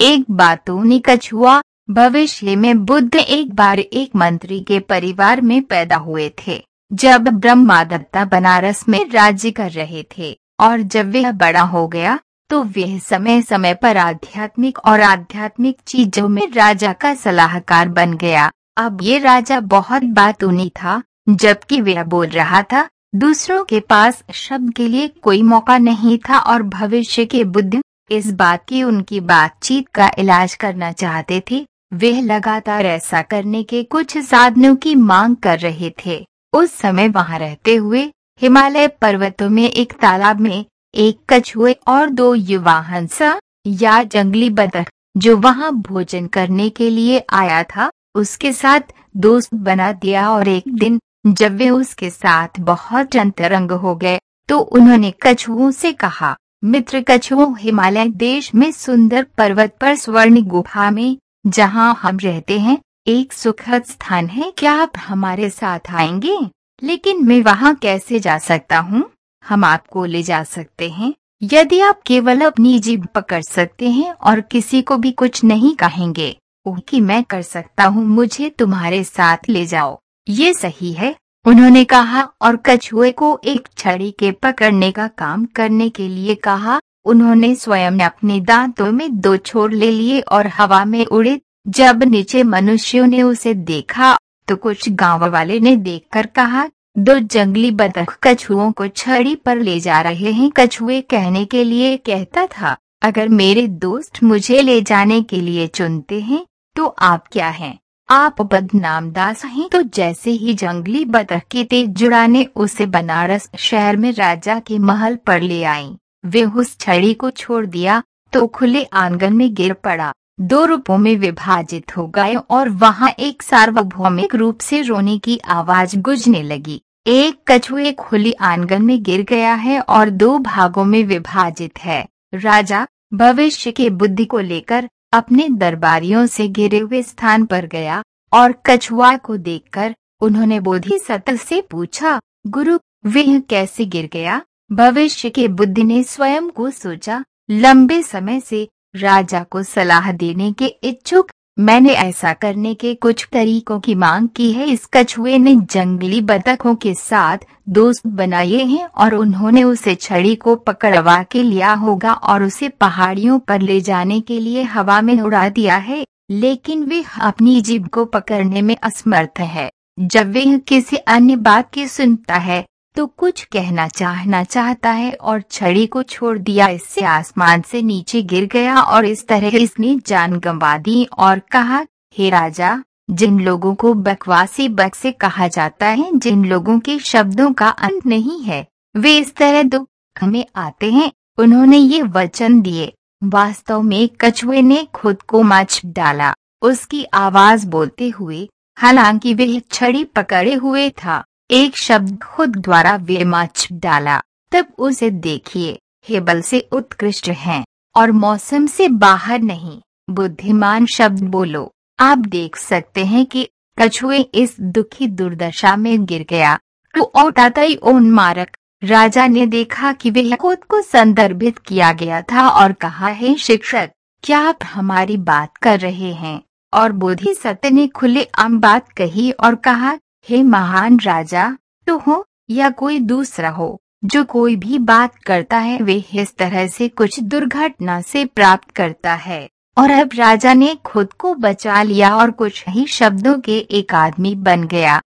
एक बातूनी कछुआ भविष्य में बुद्ध एक बार एक मंत्री के परिवार में पैदा हुए थे। जब ब्रह्मादत्ता बनारस में राज्य कर रहे थे और जब वह बड़ा हो गया तो वह समय समय पर आध्यात्मिक और आध्यात्मिक चीज़ों में राजा का सलाहकार बन गया। अब ये राजा बहुत बातूनी था, जबकि वह बोल रहा था, दूसरों के पास शब्द के लिए कोई मौका नहीं था और भविष्य के बुद्ध इस बात की उनकी बातचीत का इलाज करना चाहते थे, वे लगातार ऐसा करने के कुछ साधनों की मांग कर रहे थे। उस समय वहाँ रहते हुए, हिमालय पर्वतों में एक तालाब में, एक कछुए और दो युवा हंसा या जंगली बतख, जो वहाँ भोजन करने के लिए आया था, उसके साथ दोस्त बना दिया और एक दिन, जब वे उसके साथ बहुत अंतरंग हो गए तो उन्होंने कछुओं से कहा मित्र कछुओं हिमालय देश में सुंदर पर्वत पर स्वर्ण गुफा में, जहाँ हम रहते हैं, एक सुखद स्थान है। क्या आप हमारे साथ आएँगे? लेकिन मैं वहाँ कैसे जा सकता हूँ? हम आपको ले जा सकते हैं। यदि आप केवल अपनी जीभ पकड़ सकते हैं और किसी को भी कुछ नहीं कहेंगे कि मैं कर सकता हूँ। मुझे तुम्हारे साथ ले जाओ। ये सही है। उन्होंने कहा और कछुए को एक छड़ी के पकड़ने का काम करने के लिए कहा। उन्होंने स्वयं अपने दांतों में दो छोर ले लिए और हवा में उड़े। जब नीचे मनुष्यों ने उसे देखा तो कुछ गाँव वाले ने देखकर कहा, दो जंगली बतख कछुओं को छड़ी पर ले जा रहे हैं। कछुए कहने के लिए कहता था, अगर मेरे दोस्त मुझे ले जाने के लिए चुनते हैं तो आप क्या हैं? आप बदनाम दास हैं तो जैसे ही जंगली बतख की तेज जुड़ा ने उसे बनारस शहर में राजा के महल पर ले आई। वे उस छड़ी को छोड़ दिया तो खुले आँगन में गिर पड़ा। दो रूपों में विभाजित हो गए और वहाँ एक सार्वभौमिक रूप से रोने की आवाज़ गुजने लगी। एक कछुए खुली आँगन में गिर गया है और दो भागों में विभाजित है। राजा, भविष्य के बुद्धि को लेकर अपने दरबारियों से घिरे हुए स्थान पर गया और कछुआ को देखकर उन्होंने बोधिसत्व से पूछा, गुरु वह कैसे गिर गया? भविष्य के बुद्धि ने स्वयं को सोचा, लंबे समय से राजा को सलाह देने के इच्छुक मैंने ऐसा करने के कुछ तरीकों की मांग की है। इस कछुए ने जंगली बतखों के साथ दोस्त बनाए हैं और उन्होंने उसे छड़ी को पकड़वा के लिया होगा और उसे पहाड़ियों पर ले जाने के लिए हवा में उड़ा दिया है। लेकिन वे अपनी जीभ को पकड़ने में असमर्थ है। जब वह किसी अन्य बात की सुनता है तो कुछ कहना चाहना चाहता है और छड़ी को छोड़ दिया। इससे आसमान से नीचे गिर गया और इस तरह इसने जान गंवा दी और कहा, हे राजा, जिन लोगों को बकवासी बक से कहा जाता है, जिन लोगों के शब्दों का अंत नहीं है, वे इस तरह दुख में आते हैं। उन्होंने ये वचन दिए। वास्तव में कछुए ने खुद को मच डाला। उसकी आवाज़ बोलते हुए, हालाँकि वह छड़ी पकड़े हुए था। एक शब्द खुद द्वारा वे मच डाला। तब उसे देखिए हेबल से उत्कृष्ट हैं, और मौसम से बाहर नहीं। बुद्धिमान शब्द बोलो। आप देख सकते हैं कि कछुए इस दुखी दुर्दशा में गिर गया। तो औटातई उन्मारक राजा ने देखा कि वह खुद को संदर्भित किया गया था और कहा, है शिक्षक, क्या आप हमारी बात कर रहे हैं? और बोधिसत्व ने खुले आम बात कही और कहा हे महान राजा तो हो या कोई दूसरा हो, जो कोई भी बात करता है, वे इस तरह से कुछ दुर्घटना से प्राप्त करता है। और अब राजा ने खुद को बचा लिया और कुछ ही शब्दों के एक आदमी बन गया।